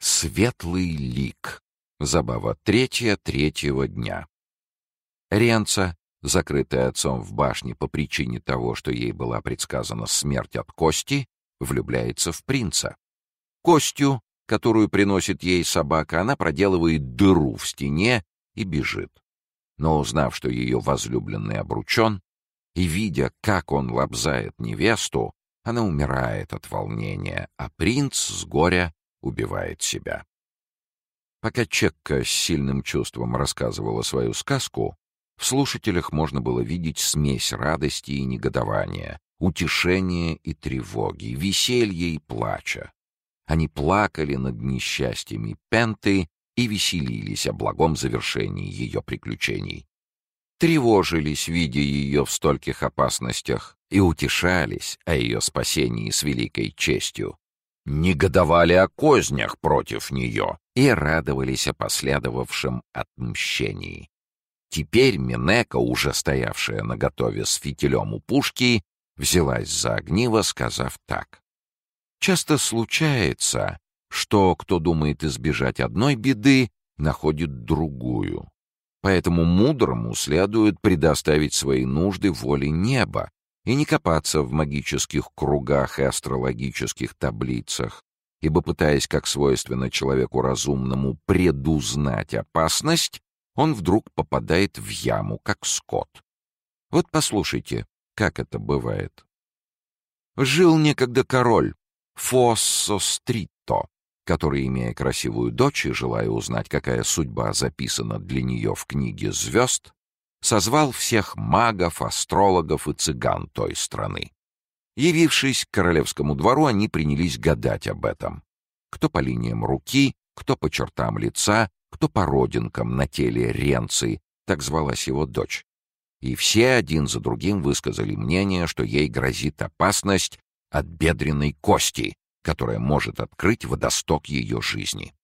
Светлый лик. Забава третья третьего дня. Ренца, закрытая отцом в башне по причине того, что ей была предсказана смерть от Кости, влюбляется в принца. Костью, которую приносит ей собака, она проделывает дыру в стене и бежит. Но узнав, что ее возлюбленный обручен, и видя, как он лобзает невесту, она умирает от волнения, а принц с горя убивает себя. Пока Чекка с сильным чувством рассказывала свою сказку, в слушателях можно было видеть смесь радости и негодования, утешения и тревоги, веселья и плача. Они плакали над несчастьями Пенты и веселились о благом завершении ее приключений. Тревожились, видя ее в стольких опасностях, и утешались о ее спасении с великой честью негодовали о кознях против нее и радовались о последовавшем отмщении. Теперь Минека, уже стоявшая наготове с фитилем у пушки, взялась за огниво, сказав так. «Часто случается, что кто думает избежать одной беды, находит другую. Поэтому мудрому следует предоставить свои нужды воле неба, и не копаться в магических кругах и астрологических таблицах, ибо, пытаясь, как свойственно человеку разумному, предузнать опасность, он вдруг попадает в яму, как скот. Вот послушайте, как это бывает. Жил некогда король Фоссо Стритто, который, имея красивую дочь и желая узнать, какая судьба записана для нее в книге звезд, созвал всех магов, астрологов и цыган той страны. Явившись к королевскому двору, они принялись гадать об этом. Кто по линиям руки, кто по чертам лица, кто по родинкам на теле Ренцы, так звалась его дочь. И все один за другим высказали мнение, что ей грозит опасность от бедренной кости, которая может открыть водосток ее жизни.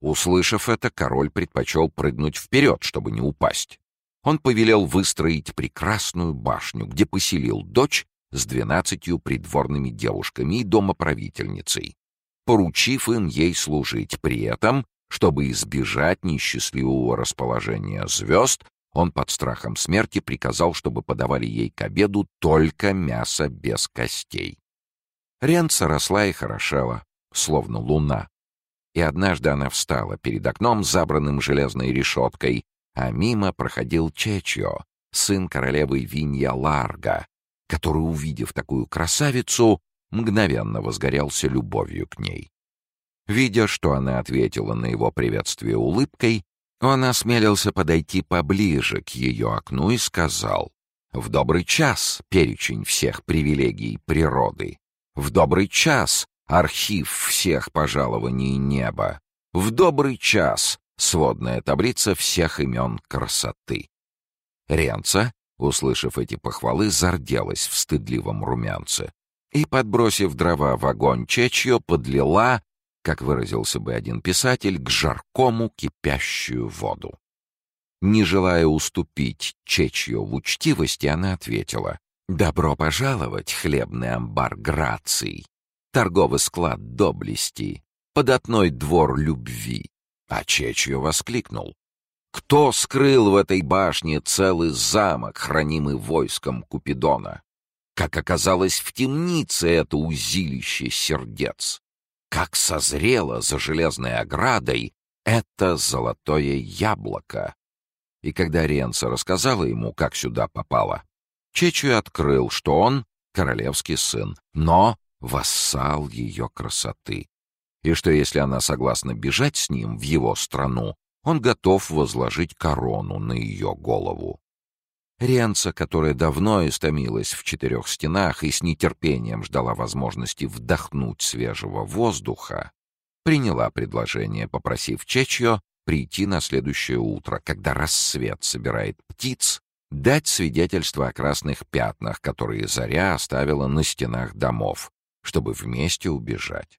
Услышав это, король предпочел прыгнуть вперед, чтобы не упасть он повелел выстроить прекрасную башню, где поселил дочь с двенадцатью придворными девушками и домоправительницей, поручив им ей служить. При этом, чтобы избежать несчастливого расположения звезд, он под страхом смерти приказал, чтобы подавали ей к обеду только мясо без костей. Ренца росла и хорошела, словно луна. И однажды она встала перед окном, забранным железной решеткой, а мимо проходил Чечьо, сын королевы Винья Ларга, который, увидев такую красавицу, мгновенно возгорелся любовью к ней. Видя, что она ответила на его приветствие улыбкой, он осмелился подойти поближе к ее окну и сказал «В добрый час перечень всех привилегий природы, в добрый час архив всех пожалований неба, в добрый час Сводная таблица всех имен красоты. Ренца, услышав эти похвалы, зарделась в стыдливом румянце и, подбросив дрова в огонь чечью, подлила, как выразился бы один писатель, к жаркому кипящую воду. Не желая уступить чечью в учтивости, она ответила «Добро пожаловать, хлебный амбар граций, торговый склад доблести, податной двор любви, а Чечью воскликнул. «Кто скрыл в этой башне целый замок, хранимый войском Купидона? Как оказалось, в темнице это узилище сердец. Как созрело за железной оградой это золотое яблоко!» И когда Ренца рассказала ему, как сюда попала, Чечью открыл, что он королевский сын, но вассал ее красоты и что если она согласна бежать с ним в его страну, он готов возложить корону на ее голову. Ренца, которая давно истомилась в четырех стенах и с нетерпением ждала возможности вдохнуть свежего воздуха, приняла предложение, попросив Чечьо прийти на следующее утро, когда рассвет собирает птиц, дать свидетельство о красных пятнах, которые заря оставила на стенах домов, чтобы вместе убежать.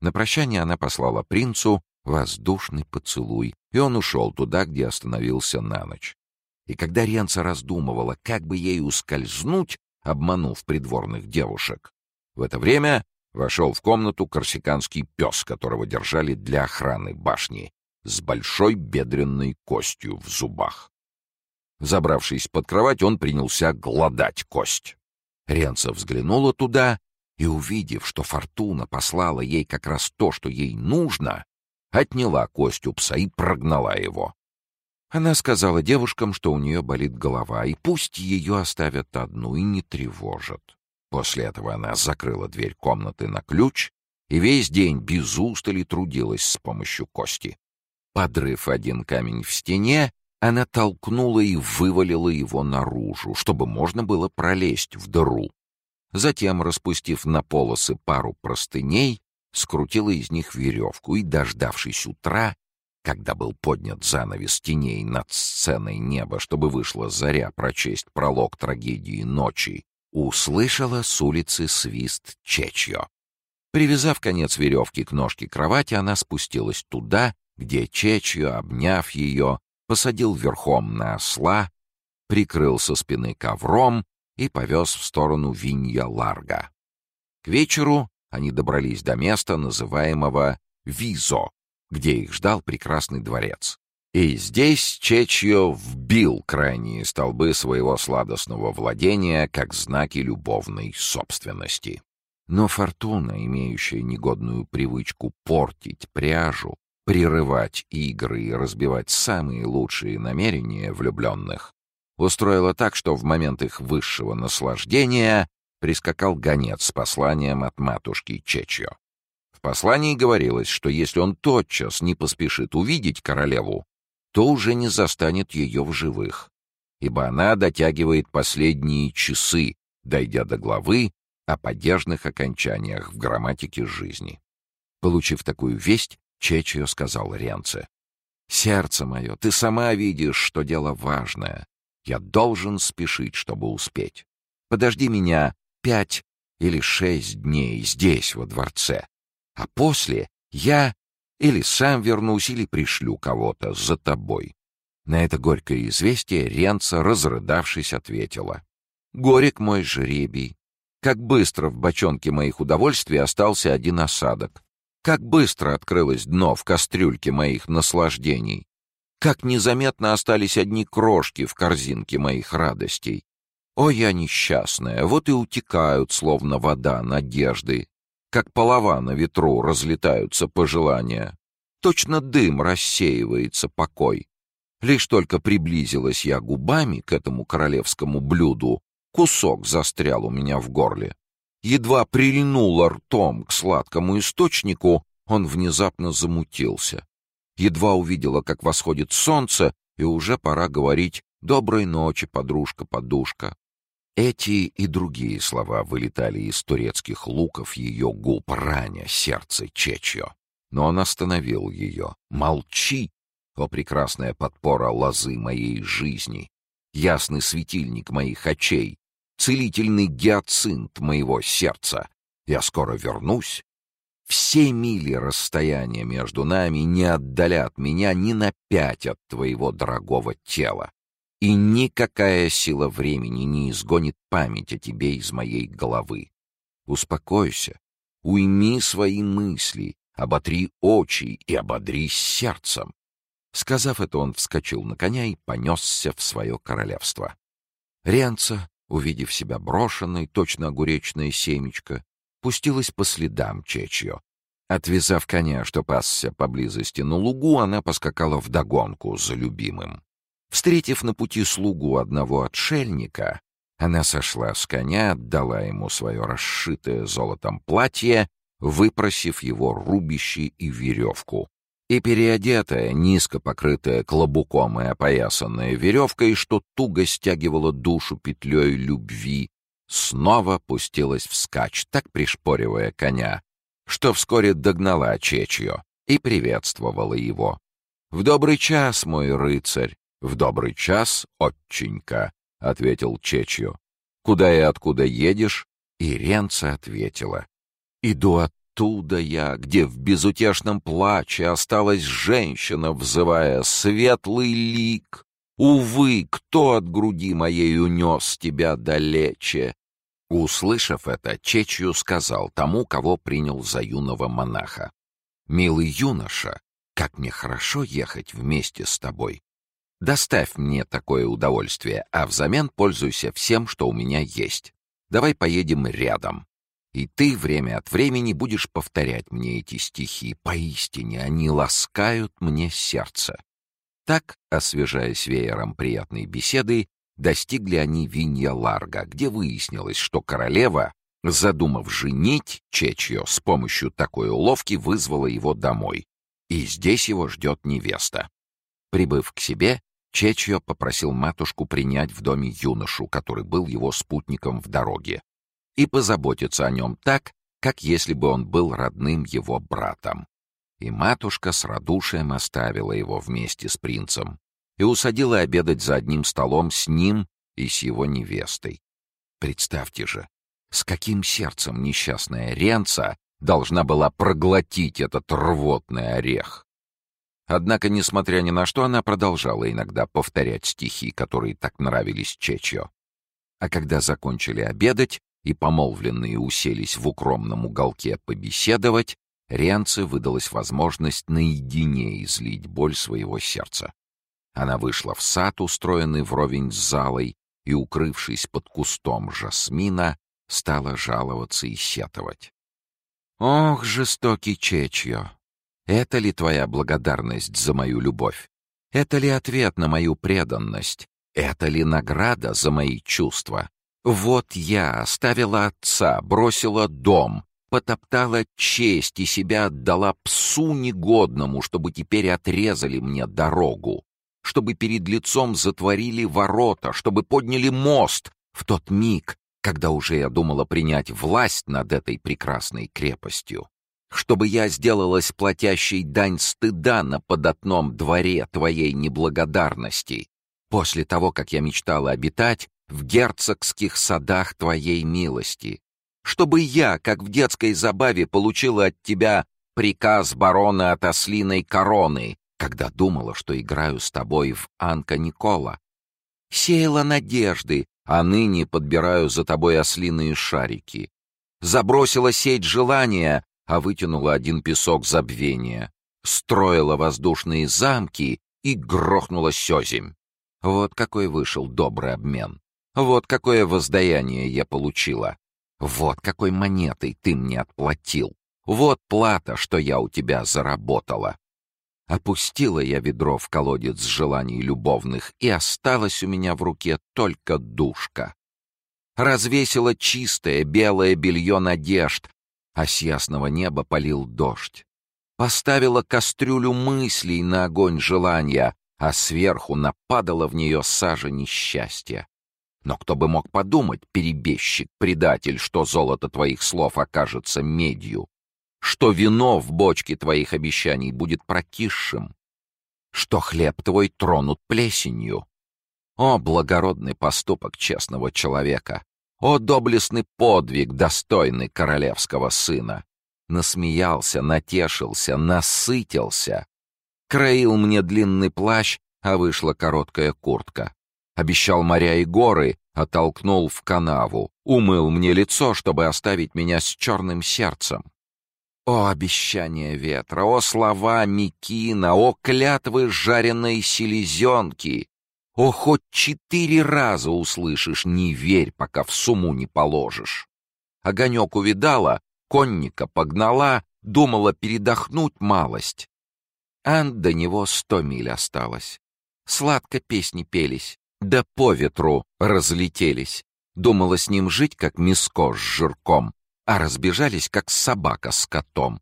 На прощание она послала принцу воздушный поцелуй, и он ушел туда, где остановился на ночь. И когда Ренца раздумывала, как бы ей ускользнуть, обманув придворных девушек, в это время вошел в комнату корсиканский пес, которого держали для охраны башни, с большой бедренной костью в зубах. Забравшись под кровать, он принялся гладать кость. Ренца взглянула туда и, увидев, что Фортуна послала ей как раз то, что ей нужно, отняла кость у пса и прогнала его. Она сказала девушкам, что у нее болит голова, и пусть ее оставят одну и не тревожат. После этого она закрыла дверь комнаты на ключ и весь день без устали трудилась с помощью кости. Подрыв один камень в стене, она толкнула и вывалила его наружу, чтобы можно было пролезть в дыру. Затем, распустив на полосы пару простыней, скрутила из них веревку и, дождавшись утра, когда был поднят занавес теней над сценой неба, чтобы вышла заря прочесть пролог трагедии ночи, услышала с улицы свист Чечьо. Привязав конец веревки к ножке кровати, она спустилась туда, где Чечьо, обняв ее, посадил верхом на осла, прикрыл со спины ковром и повез в сторону Винья-Ларга. К вечеру они добрались до места, называемого Визо, где их ждал прекрасный дворец. И здесь Чечьо вбил крайние столбы своего сладостного владения как знаки любовной собственности. Но фортуна, имеющая негодную привычку портить пряжу, прерывать игры и разбивать самые лучшие намерения влюбленных, устроила так, что в момент их высшего наслаждения прискакал гонец с посланием от матушки Чечьо. В послании говорилось, что если он тотчас не поспешит увидеть королеву, то уже не застанет ее в живых, ибо она дотягивает последние часы, дойдя до главы о падежных окончаниях в грамматике жизни. Получив такую весть, Чечио сказал Ренце, «Сердце мое, ты сама видишь, что дело важное. Я должен спешить, чтобы успеть. Подожди меня пять или шесть дней здесь, во дворце. А после я или сам вернусь, или пришлю кого-то за тобой». На это горькое известие Ренца, разрыдавшись, ответила. «Горек мой жребий. Как быстро в бочонке моих удовольствий остался один осадок. Как быстро открылось дно в кастрюльке моих наслаждений. Как незаметно остались одни крошки в корзинке моих радостей. О, я несчастная, вот и утекают, словно вода, надежды, как полова на ветру разлетаются пожелания. Точно дым рассеивается покой. Лишь только приблизилась я губами к этому королевскому блюду, кусок застрял у меня в горле. Едва прильнула ртом к сладкому источнику, он внезапно замутился. Едва увидела, как восходит солнце, и уже пора говорить «Доброй ночи, подружка-подушка». Эти и другие слова вылетали из турецких луков ее губ, раня сердце Чечьо. Но он остановил ее. «Молчи, о прекрасная подпора лозы моей жизни, ясный светильник моих очей, целительный гиацинт моего сердца. Я скоро вернусь. Все мили расстояния между нами не отдалят меня ни на пять от твоего дорогого тела и никакая сила времени не изгонит память о тебе из моей головы. Успокойся, уйми свои мысли, оботри очи и ободрись сердцем. Сказав это, он вскочил на коня и понесся в свое королевство. Ренца, увидев себя брошенной, точно огуречное семечко, пустилась по следам Чечьё. Отвязав коня, что пасся поблизости на лугу, она поскакала вдогонку за любимым. Встретив на пути слугу одного отшельника, она сошла с коня, отдала ему свое расшитое золотом платье, выпросив его рубище и веревку. И переодетая, низко покрытая клобуком и опоясанная веревкой, что туго стягивала душу петлей любви, снова пустилась вскачь, так пришпоривая коня, что вскоре догнала Чечью и приветствовала его. «В добрый час, мой рыцарь! «В добрый час, отченька», — ответил Чечью. «Куда и откуда едешь?» И ответила. «Иду оттуда, оттуда я, где в безутешном плаче осталась женщина, взывая «Светлый лик! Увы, кто от груди моей унес тебя далече?» Услышав это, Чечью сказал тому, кого принял за юного монаха. «Милый юноша, как мне хорошо ехать вместе с тобой. Доставь мне такое удовольствие, а взамен пользуйся всем, что у меня есть. Давай поедем рядом. И ты время от времени будешь повторять мне эти стихи. Поистине они ласкают мне сердце. Так, освежаясь веером приятной беседы, достигли они Винья Ларга, где выяснилось, что королева, задумав женить Чечьё, с помощью такой уловки вызвала его домой. И здесь его ждет невеста. Прибыв к себе, Чечьё попросил матушку принять в доме юношу, который был его спутником в дороге и позаботиться о нем так, как если бы он был родным его братом. И матушка с радушием оставила его вместе с принцем и усадила обедать за одним столом с ним и с его невестой. Представьте же, с каким сердцем несчастная Ренца должна была проглотить этот рвотный орех. Однако, несмотря ни на что, она продолжала иногда повторять стихи, которые так нравились Чечо. А когда закончили обедать, и помолвленные уселись в укромном уголке побеседовать, Ренце выдалась возможность наедине излить боль своего сердца. Она вышла в сад, устроенный вровень с залой, и, укрывшись под кустом жасмина, стала жаловаться и сетовать. «Ох, жестокий Чечьо! Это ли твоя благодарность за мою любовь? Это ли ответ на мою преданность? Это ли награда за мои чувства? Вот я оставила отца, бросила дом, потоптала честь и себя отдала псу негодному, чтобы теперь отрезали мне дорогу, чтобы перед лицом затворили ворота, чтобы подняли мост в тот миг, когда уже я думала принять власть над этой прекрасной крепостью, чтобы я сделалась платящей дань стыда на податном дворе твоей неблагодарности, после того, как я мечтала обитать в герцогских садах твоей милости, чтобы я, как в детской забаве, получила от тебя приказ барона от ослиной короны, когда думала, что играю с тобой в Анка Никола. Сеяла надежды, а ныне подбираю за тобой ослиные шарики. Забросила сеть желания, а вытянула один песок забвения. Строила воздушные замки и грохнула сёземь. Вот какой вышел добрый обмен. Вот какое воздаяние я получила. Вот какой монетой ты мне отплатил. Вот плата, что я у тебя заработала. Опустила я ведро в колодец желаний любовных, и осталась у меня в руке только душка. Развесила чистое белое белье надежд, а с ясного неба полил дождь. Поставила кастрюлю мыслей на огонь желания, а сверху нападала в нее сажа несчастья. Но кто бы мог подумать, перебежчик, предатель, что золото твоих слов окажется медью, что вино в бочке твоих обещаний будет прокисшим, что хлеб твой тронут плесенью. О, благородный поступок честного человека! О, доблестный подвиг, достойный королевского сына! Насмеялся, натешился, насытился. Краил мне длинный плащ, а вышла короткая куртка. Обещал моря и горы, оттолкнул в канаву, умыл мне лицо, чтобы оставить меня с черным сердцем. О, обещание ветра, о, слова Микина, о, клятвы жареной селезенки! О, хоть четыре раза услышишь, не верь, пока в суму не положишь. Огонек увидала, конника погнала, думала передохнуть малость. А до него сто миль осталось. Сладко песни пелись, да по ветру разлетелись. Думала с ним жить, как миско с жирком, а разбежались, как собака с котом.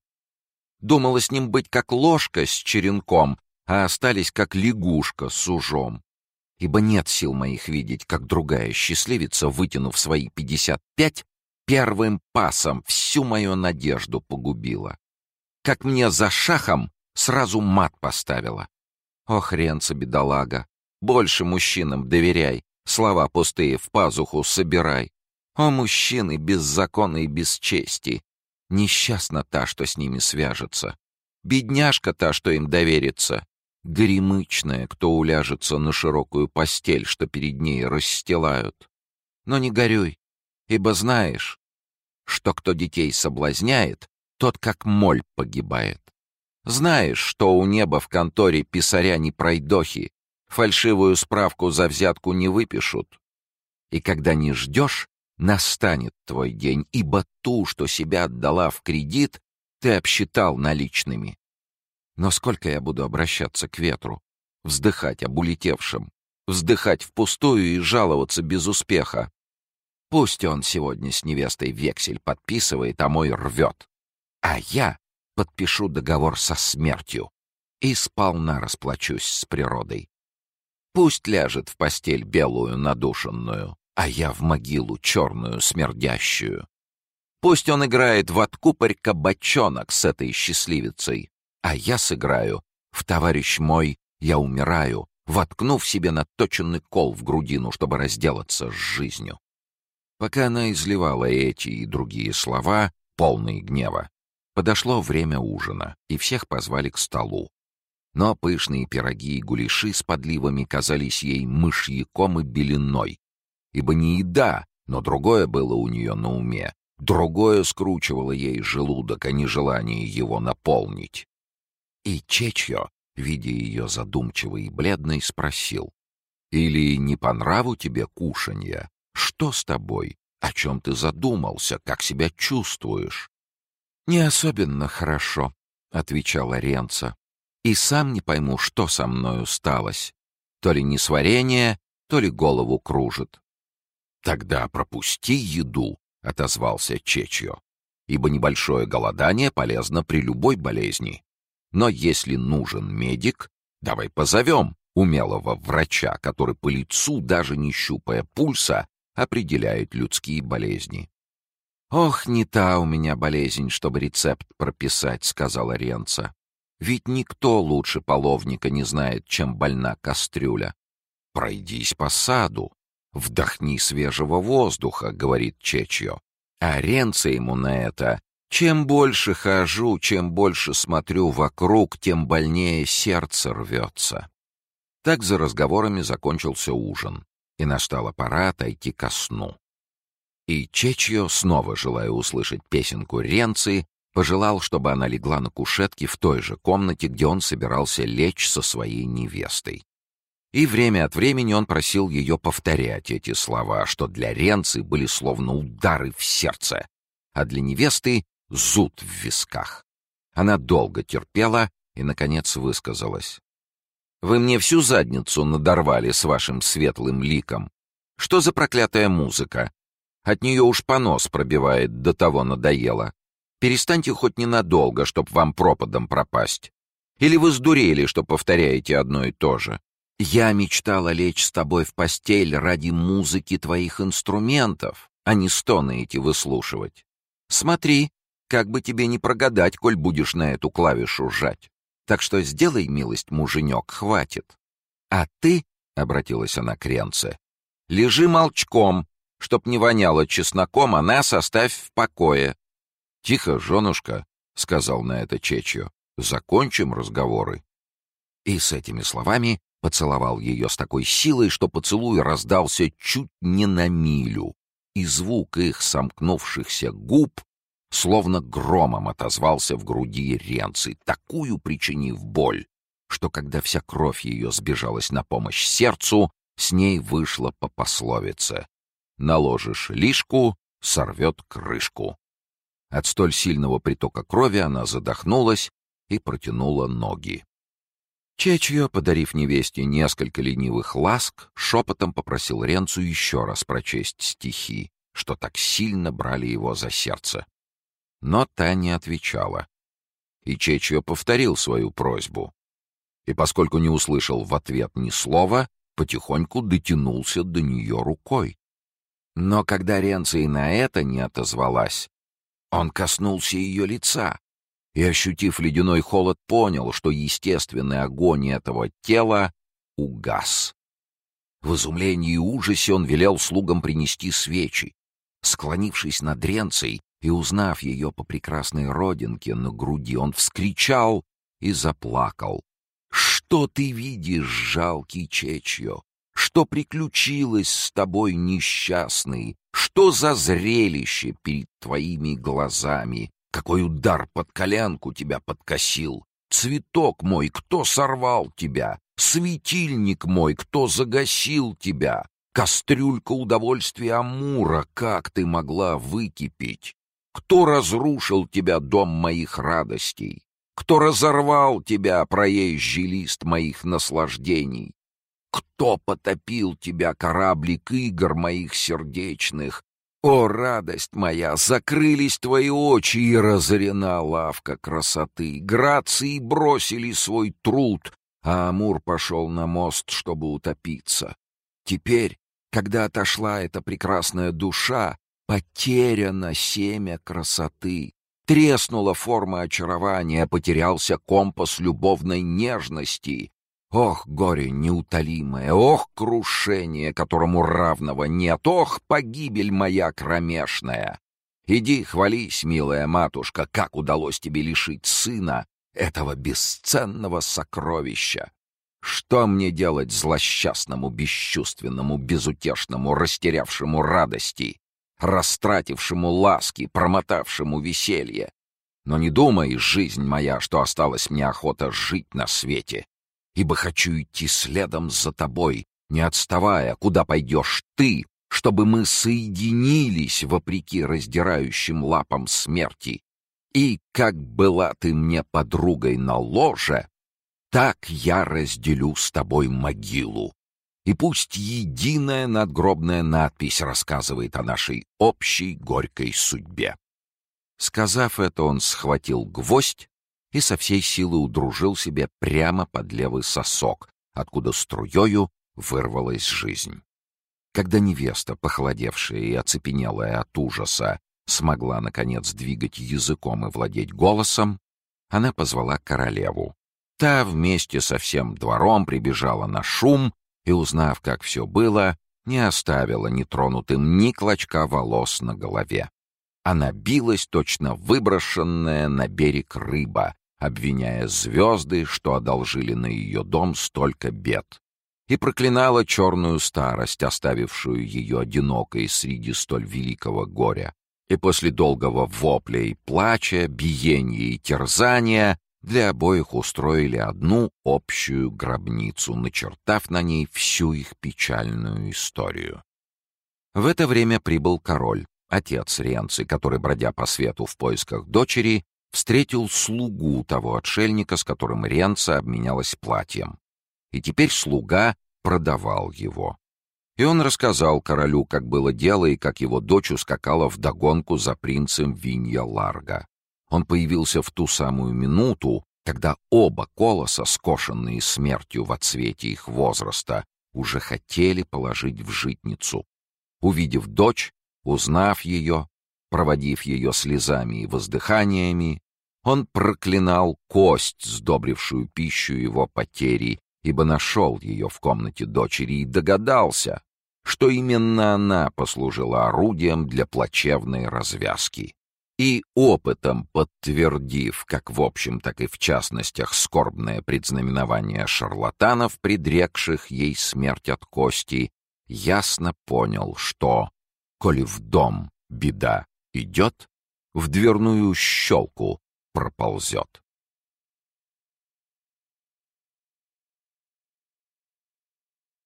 Думала с ним быть, как ложка с черенком, а остались, как лягушка с ужом. Ибо нет сил моих видеть, как другая счастливица, вытянув свои пятьдесят пять, первым пасом всю мою надежду погубила. Как мне за шахом сразу мат поставила. О, хренца, бедолага, больше мужчинам доверяй, слова пустые в пазуху собирай. О, мужчины без закона и без чести! Несчастна та, что с ними свяжется. Бедняжка та, что им доверится. Горемычная, кто уляжется на широкую постель, что перед ней расстилают. Но не горюй, ибо знаешь, что кто детей соблазняет, тот как моль погибает. Знаешь, что у неба в конторе писаря не пройдохи, фальшивую справку за взятку не выпишут. И когда не ждешь, настанет твой день, ибо ту, что себя отдала в кредит, ты обсчитал наличными. Но сколько я буду обращаться к ветру, вздыхать об улетевшем, вздыхать впустую и жаловаться без успеха? Пусть он сегодня с невестой вексель подписывает, а мой рвет. А я подпишу договор со смертью и сполна расплачусь с природой. Пусть ляжет в постель белую надушенную, а я в могилу черную смердящую. Пусть он играет в откупорь кабачонок с этой счастливицей, а я сыграю в «Товарищ мой, я умираю», воткнув себе наточенный кол в грудину, чтобы разделаться с жизнью. Пока она изливала эти и другие слова, полные гнева, подошло время ужина, и всех позвали к столу. Но пышные пироги и гуляши с подливами казались ей мышьяком и белиной, ибо не еда, но другое было у нее на уме, другое скручивало ей желудок, а не желание его наполнить. И Чечьо, видя ее задумчивой и бледной, спросил, «Или не по нраву тебе кушанье? Что с тобой? О чем ты задумался? Как себя чувствуешь?» «Не особенно хорошо», — отвечала Ренца и сам не пойму, что со мною сталось. То ли несварение, то ли голову кружит. «Тогда пропусти еду», — отозвался Чечьо, «ибо небольшое голодание полезно при любой болезни. Но если нужен медик, давай позовем умелого врача, который по лицу, даже не щупая пульса, определяет людские болезни». «Ох, не та у меня болезнь, чтобы рецепт прописать», — сказала Ренца. Ведь никто лучше половника не знает, чем больна кастрюля. «Пройдись по саду, вдохни свежего воздуха», — говорит Чечьо. А Ренце ему на это «Чем больше хожу, чем больше смотрю вокруг, тем больнее сердце рвется». Так за разговорами закончился ужин, и настала пора отойти ко сну. И Чечьо, снова желая услышать песенку Ренцы, Пожелал, чтобы она легла на кушетке в той же комнате, где он собирался лечь со своей невестой. И время от времени он просил ее повторять эти слова, что для Ренцы были словно удары в сердце, а для невесты — зуд в висках. Она долго терпела и, наконец, высказалась. «Вы мне всю задницу надорвали с вашим светлым ликом. Что за проклятая музыка? От нее уж понос пробивает, до того надоело. Перестаньте хоть ненадолго, чтоб вам пропадом пропасть. Или вы сдурели, что повторяете одно и то же? Я мечтала лечь с тобой в постель ради музыки твоих инструментов, а не стоны эти выслушивать. Смотри, как бы тебе не прогадать, коль будешь на эту клавишу жать. Так что сделай милость, муженек, хватит. А ты, — обратилась она к Ренце, — лежи молчком, чтоб не воняло чесноком, а нас оставь в покое. «Тихо, женушка», — сказал на это Чечьо, — «закончим разговоры». И с этими словами поцеловал ее с такой силой, что поцелуй раздался чуть не на милю, и звук их сомкнувшихся губ словно громом отозвался в груди Ренци, такую причинив боль, что когда вся кровь ее сбежалась на помощь сердцу, с ней вышло по пословице «Наложишь лишку, сорвет крышку». От столь сильного притока крови она задохнулась и протянула ноги. Чечьё, подарив невесте несколько ленивых ласк, шепотом попросил Ренцу еще раз прочесть стихи, что так сильно брали его за сердце. Но та не отвечала. И Чечьё повторил свою просьбу. И поскольку не услышал в ответ ни слова, потихоньку дотянулся до нее рукой. Но когда Ренца и на это не отозвалась, он коснулся ее лица и, ощутив ледяной холод, понял, что естественный огонь этого тела угас. В изумлении и ужасе он велел слугам принести свечи. Склонившись над Ренцей, И, узнав ее по прекрасной родинке на груди, он вскричал и заплакал. «Что ты видишь, жалкий Чечьё? Что приключилось с тобой, несчастный? Что за зрелище перед твоими глазами? Какой удар под коленку тебя подкосил? Цветок мой, кто сорвал тебя? Светильник мой, кто загасил тебя? Кастрюлька удовольствия Амура, как ты могла выкипеть? Кто разрушил тебя, дом моих радостей? Кто разорвал тебя, проезжий лист моих наслаждений? Кто потопил тебя, кораблик игр моих сердечных? О, радость моя, закрылись твои очи, и разорена лавка красоты. Грации бросили свой труд, а Амур пошел на мост, чтобы утопиться. Теперь, когда отошла эта прекрасная душа, потеряно семя красоты. Треснула форма очарования, потерялся компас любовной нежности. Ох, горе неутолимое, ох, крушение, которому равного нет, ох, погибель моя кромешная! Иди, хвались, милая матушка, как удалось тебе лишить сына этого бесценного сокровища. Что мне делать злосчастному, бесчувственному, безутешному, растерявшему радости, растратившему ласки, промотавшему веселье? Но не думай, жизнь моя, что осталась мне охота жить на свете, ибо хочу идти следом за тобой, не отставая, куда пойдешь ты, чтобы мы соединились вопреки раздирающим лапам смерти. И как была ты мне подругой на ложе, так я разделю с тобой могилу. И пусть единая надгробная надпись рассказывает о нашей общей горькой судьбе. Сказав это, он схватил гвоздь и со всей силы удружил себе прямо под левый сосок, откуда струёю вырвалась жизнь. Когда невеста, похолодевшая и оцепенелая от ужаса, смогла, наконец, двигать языком и владеть голосом, она позвала королеву. Та вместе со всем двором прибежала на шум и, узнав, как все было, не оставила нетронутым ни клочка волос на голове. Она билась, точно выброшенная на берег рыба, обвиняя звезды, что одолжили на ее дом столько бед, и проклинала черную старость, оставившую ее одинокой среди столь великого горя. И после долгого вопля и плача, биения и терзания для обоих устроили одну общую гробницу, начертав на ней всю их печальную историю. В это время прибыл король, отец Ренци, который, бродя по свету в поисках дочери, встретил слугу того отшельника, с которым Ренца обменялась платьем. И теперь слуга продавал его. И он рассказал королю, как было дело и как его дочь ускакала вдогонку за принцем Винья Ларга. Он появился в ту самую минуту, когда оба колоса, скошенные смертью в отсвете их возраста, уже хотели положить в житницу. Увидев дочь, узнав ее, Проводив ее слезами и воздыханиями, он проклинал кость, сдобрившую пищу его потери, ибо нашел ее в комнате дочери и догадался, что именно она послужила орудием для плачевной развязки. И опытом подтвердив, как в общем, так и в частностях, скорбное предзнаменование шарлатанов, предрекших ей смерть от кости, ясно понял, что, коли в дом беда идет, в дверную щелку проползет.